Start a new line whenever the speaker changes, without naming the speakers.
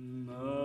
No.